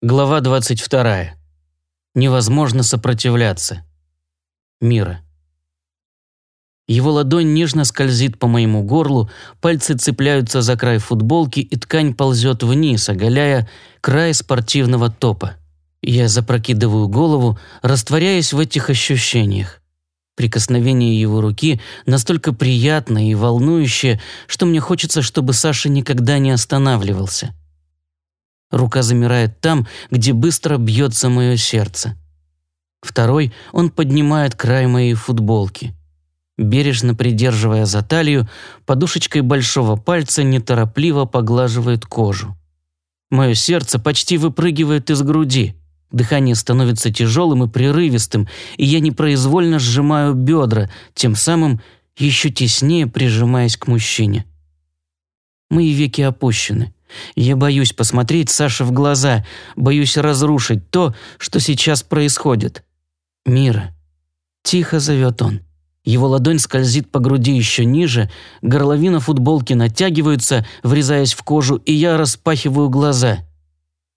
Глава 22. Невозможно сопротивляться. Мира. Его ладонь нежно скользит по моему горлу, пальцы цепляются за край футболки, и ткань ползет вниз, оголяя край спортивного топа. Я запрокидываю голову, растворяясь в этих ощущениях. Прикосновение его руки настолько приятное и волнующее, что мне хочется, чтобы Саша никогда не останавливался. Рука замирает там, где быстро бьется мое сердце. Второй он поднимает край моей футболки. Бережно придерживая за талию, подушечкой большого пальца неторопливо поглаживает кожу. Мое сердце почти выпрыгивает из груди. Дыхание становится тяжелым и прерывистым, и я непроизвольно сжимаю бедра, тем самым еще теснее прижимаясь к мужчине. Мои веки опущены. Я боюсь посмотреть Саше в глаза, боюсь разрушить то, что сейчас происходит. «Мира». Тихо зовет он. Его ладонь скользит по груди еще ниже, горловина футболки натягивается, врезаясь в кожу, и я распахиваю глаза.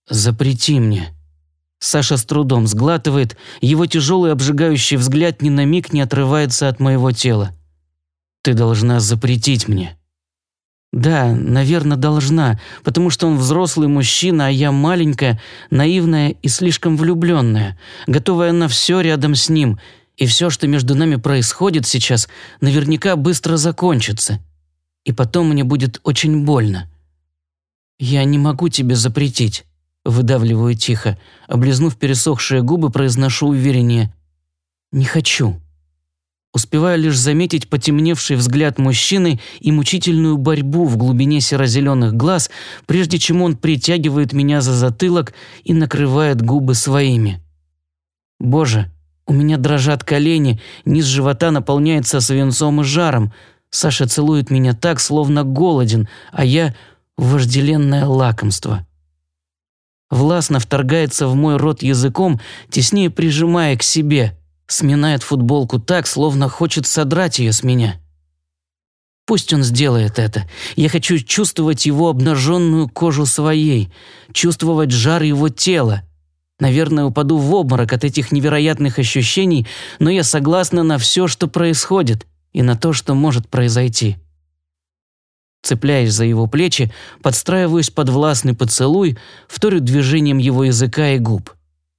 «Запрети мне». Саша с трудом сглатывает, его тяжелый обжигающий взгляд ни на миг не отрывается от моего тела. «Ты должна запретить мне». Да, наверное, должна, потому что он взрослый мужчина, а я маленькая, наивная и слишком влюбленная, готовая на все рядом с ним, и все, что между нами происходит сейчас, наверняка быстро закончится. И потом мне будет очень больно. Я не могу тебе запретить, выдавливаю тихо, облизнув пересохшие губы, произношу увереннее. Не хочу успевая лишь заметить потемневший взгляд мужчины и мучительную борьбу в глубине серо-зеленых глаз, прежде чем он притягивает меня за затылок и накрывает губы своими. Боже, у меня дрожат колени, низ живота наполняется свинцом и жаром. Саша целует меня так, словно голоден, а я – вожделенное лакомство. Властно вторгается в мой рот языком, теснее прижимая к себе – сминает футболку так, словно хочет содрать ее с меня. Пусть он сделает это. Я хочу чувствовать его обнаженную кожу своей, чувствовать жар его тела. Наверное, упаду в обморок от этих невероятных ощущений, но я согласна на все, что происходит, и на то, что может произойти. Цепляясь за его плечи, подстраиваюсь под властный поцелуй, вторю движением его языка и губ.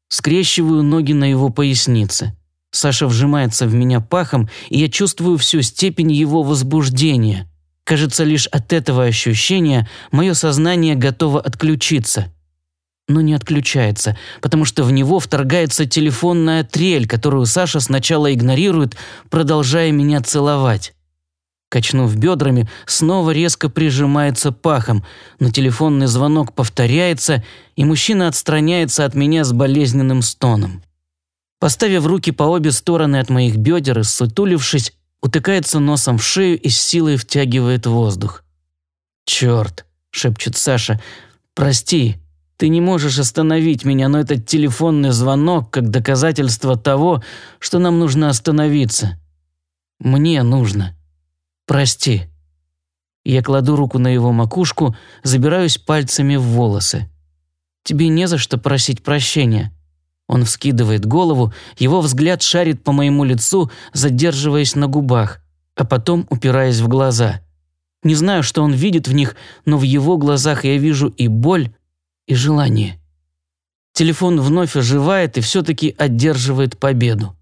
Скрещиваю ноги на его пояснице. Саша вжимается в меня пахом, и я чувствую всю степень его возбуждения. Кажется, лишь от этого ощущения мое сознание готово отключиться. Но не отключается, потому что в него вторгается телефонная трель, которую Саша сначала игнорирует, продолжая меня целовать. Качнув бедрами, снова резко прижимается пахом, но телефонный звонок повторяется, и мужчина отстраняется от меня с болезненным стоном. Поставив руки по обе стороны от моих бедер и сутулившись, утыкается носом в шею и с силой втягивает воздух. «Черт!» – шепчет Саша. «Прости, ты не можешь остановить меня, но этот телефонный звонок как доказательство того, что нам нужно остановиться. Мне нужно. Прости». Я кладу руку на его макушку, забираюсь пальцами в волосы. «Тебе не за что просить прощения». Он вскидывает голову, его взгляд шарит по моему лицу, задерживаясь на губах, а потом упираясь в глаза. Не знаю, что он видит в них, но в его глазах я вижу и боль, и желание. Телефон вновь оживает и все-таки одерживает победу.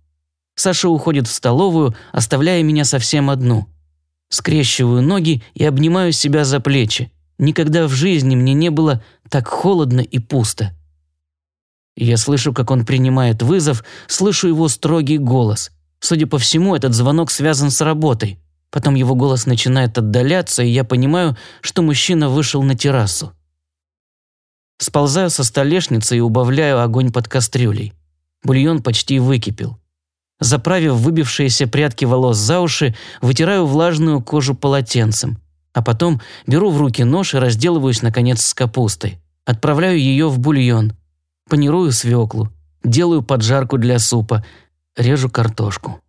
Саша уходит в столовую, оставляя меня совсем одну. Скрещиваю ноги и обнимаю себя за плечи. Никогда в жизни мне не было так холодно и пусто. Я слышу, как он принимает вызов, слышу его строгий голос. Судя по всему, этот звонок связан с работой. Потом его голос начинает отдаляться, и я понимаю, что мужчина вышел на террасу. Сползаю со столешницы и убавляю огонь под кастрюлей. Бульон почти выкипел. Заправив выбившиеся прядки волос за уши, вытираю влажную кожу полотенцем. А потом беру в руки нож и разделываюсь, наконец, с капустой. Отправляю ее в бульон панирую свеклу, делаю поджарку для супа, режу картошку.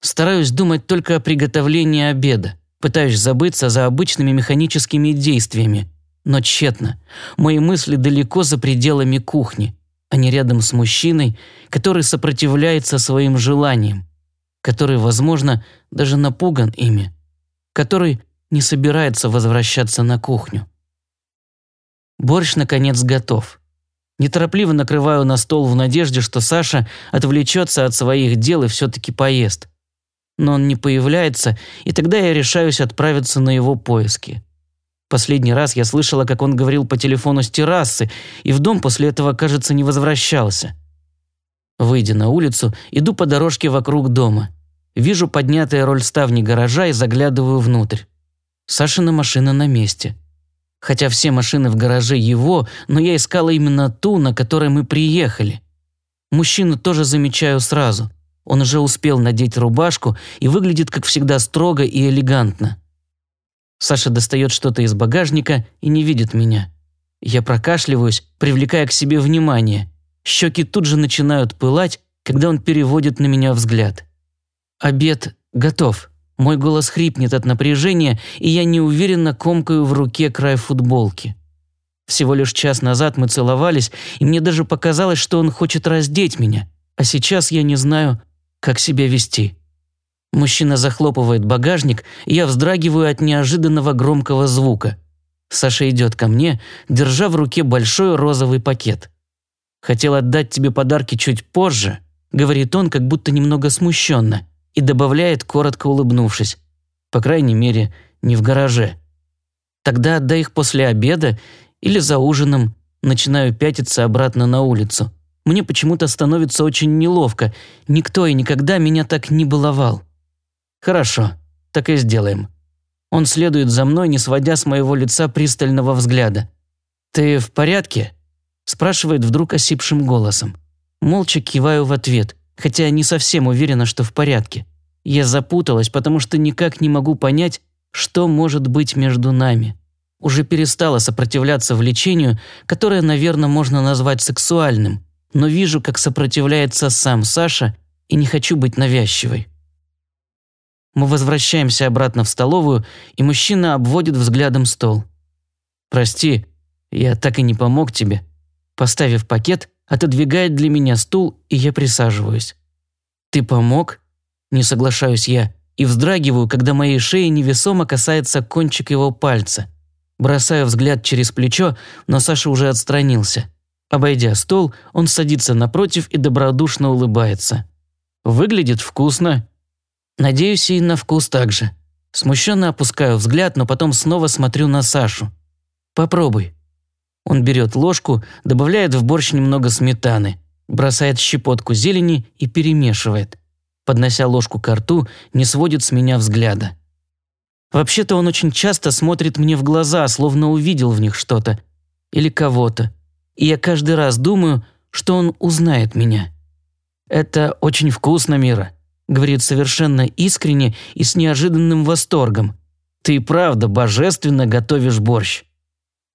Стараюсь думать только о приготовлении обеда, пытаюсь забыться за обычными механическими действиями. но тщетно. Мои мысли далеко за пределами кухни, а не рядом с мужчиной, который сопротивляется своим желаниям, который, возможно, даже напуган ими, который не собирается возвращаться на кухню. Борщ, наконец, готов. Неторопливо накрываю на стол в надежде, что Саша отвлечется от своих дел и все-таки поест. Но он не появляется, и тогда я решаюсь отправиться на его поиски. Последний раз я слышала, как он говорил по телефону с террасы, и в дом после этого, кажется, не возвращался. Выйдя на улицу, иду по дорожке вокруг дома. Вижу поднятые рольставни гаража и заглядываю внутрь. Сашина машина на месте. Хотя все машины в гараже его, но я искала именно ту, на которой мы приехали. Мужчину тоже замечаю сразу. Он уже успел надеть рубашку и выглядит, как всегда, строго и элегантно. Саша достает что-то из багажника и не видит меня. Я прокашливаюсь, привлекая к себе внимание. Щеки тут же начинают пылать, когда он переводит на меня взгляд. Обед готов. Мой голос хрипнет от напряжения, и я неуверенно комкаю в руке край футболки. Всего лишь час назад мы целовались, и мне даже показалось, что он хочет раздеть меня, а сейчас я не знаю, как себя вести. Мужчина захлопывает багажник, и я вздрагиваю от неожиданного громкого звука. Саша идет ко мне, держа в руке большой розовый пакет. «Хотел отдать тебе подарки чуть позже», — говорит он, как будто немного смущенно и добавляет, коротко улыбнувшись. По крайней мере, не в гараже. Тогда отдай их после обеда или за ужином. Начинаю пятиться обратно на улицу. Мне почему-то становится очень неловко. Никто и никогда меня так не баловал. Хорошо, так и сделаем. Он следует за мной, не сводя с моего лица пристального взгляда. «Ты в порядке?» спрашивает вдруг осипшим голосом. Молча киваю в ответ хотя не совсем уверена, что в порядке. Я запуталась, потому что никак не могу понять, что может быть между нами. Уже перестала сопротивляться влечению, которое, наверное, можно назвать сексуальным, но вижу, как сопротивляется сам Саша, и не хочу быть навязчивой. Мы возвращаемся обратно в столовую, и мужчина обводит взглядом стол. «Прости, я так и не помог тебе». Поставив пакет, отодвигает для меня стул, и я присаживаюсь. «Ты помог?» Не соглашаюсь я и вздрагиваю, когда моей шеи невесомо касается кончик его пальца. Бросаю взгляд через плечо, но Саша уже отстранился. Обойдя стол, он садится напротив и добродушно улыбается. «Выглядит вкусно». Надеюсь, и на вкус также. Смущенно опускаю взгляд, но потом снова смотрю на Сашу. «Попробуй». Он берет ложку, добавляет в борщ немного сметаны, бросает щепотку зелени и перемешивает. Поднося ложку к рту, не сводит с меня взгляда. Вообще-то он очень часто смотрит мне в глаза, словно увидел в них что-то. Или кого-то. И я каждый раз думаю, что он узнает меня. «Это очень вкусно, Мира», — говорит совершенно искренне и с неожиданным восторгом. «Ты правда божественно готовишь борщ».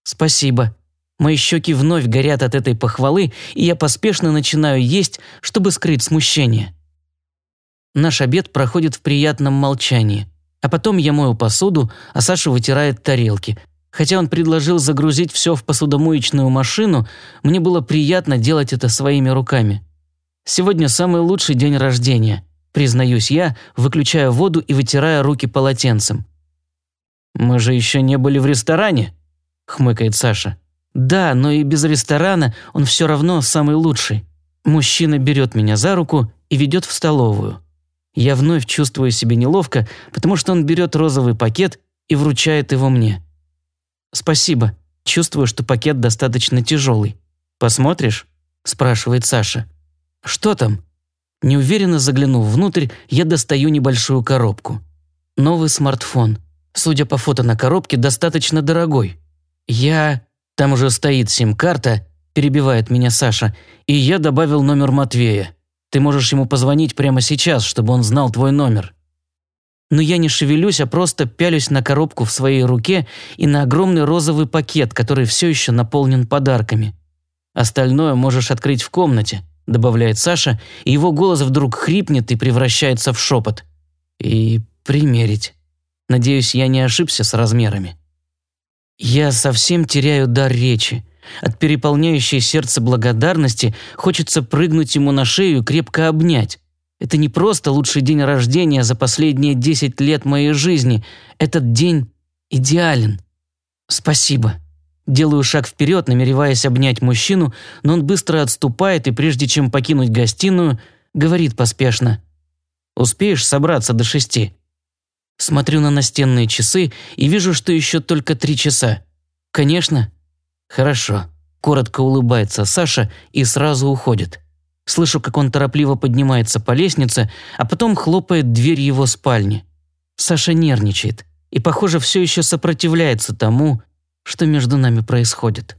«Спасибо», Мои щеки вновь горят от этой похвалы, и я поспешно начинаю есть, чтобы скрыть смущение. Наш обед проходит в приятном молчании. А потом я мою посуду, а Саша вытирает тарелки. Хотя он предложил загрузить все в посудомоечную машину, мне было приятно делать это своими руками. Сегодня самый лучший день рождения, признаюсь я, выключая воду и вытирая руки полотенцем. «Мы же еще не были в ресторане», — хмыкает Саша. Да, но и без ресторана он все равно самый лучший. Мужчина берет меня за руку и ведет в столовую. Я вновь чувствую себя неловко, потому что он берет розовый пакет и вручает его мне. «Спасибо. Чувствую, что пакет достаточно тяжелый. Посмотришь?» – спрашивает Саша. «Что там?» Неуверенно заглянув внутрь, я достаю небольшую коробку. Новый смартфон. Судя по фото на коробке, достаточно дорогой. Я... Там уже стоит сим-карта, перебивает меня Саша, и я добавил номер Матвея. Ты можешь ему позвонить прямо сейчас, чтобы он знал твой номер. Но я не шевелюсь, а просто пялюсь на коробку в своей руке и на огромный розовый пакет, который все еще наполнен подарками. Остальное можешь открыть в комнате, добавляет Саша, и его голос вдруг хрипнет и превращается в шепот. И примерить. Надеюсь, я не ошибся с размерами. Я совсем теряю дар речи. От переполняющей сердце благодарности хочется прыгнуть ему на шею и крепко обнять. Это не просто лучший день рождения за последние 10 лет моей жизни. Этот день идеален. Спасибо. Делаю шаг вперед, намереваясь обнять мужчину, но он быстро отступает и прежде чем покинуть гостиную, говорит поспешно. «Успеешь собраться до шести?» Смотрю на настенные часы и вижу, что еще только три часа. «Конечно». «Хорошо». Коротко улыбается Саша и сразу уходит. Слышу, как он торопливо поднимается по лестнице, а потом хлопает дверь его спальни. Саша нервничает и, похоже, все еще сопротивляется тому, что между нами происходит.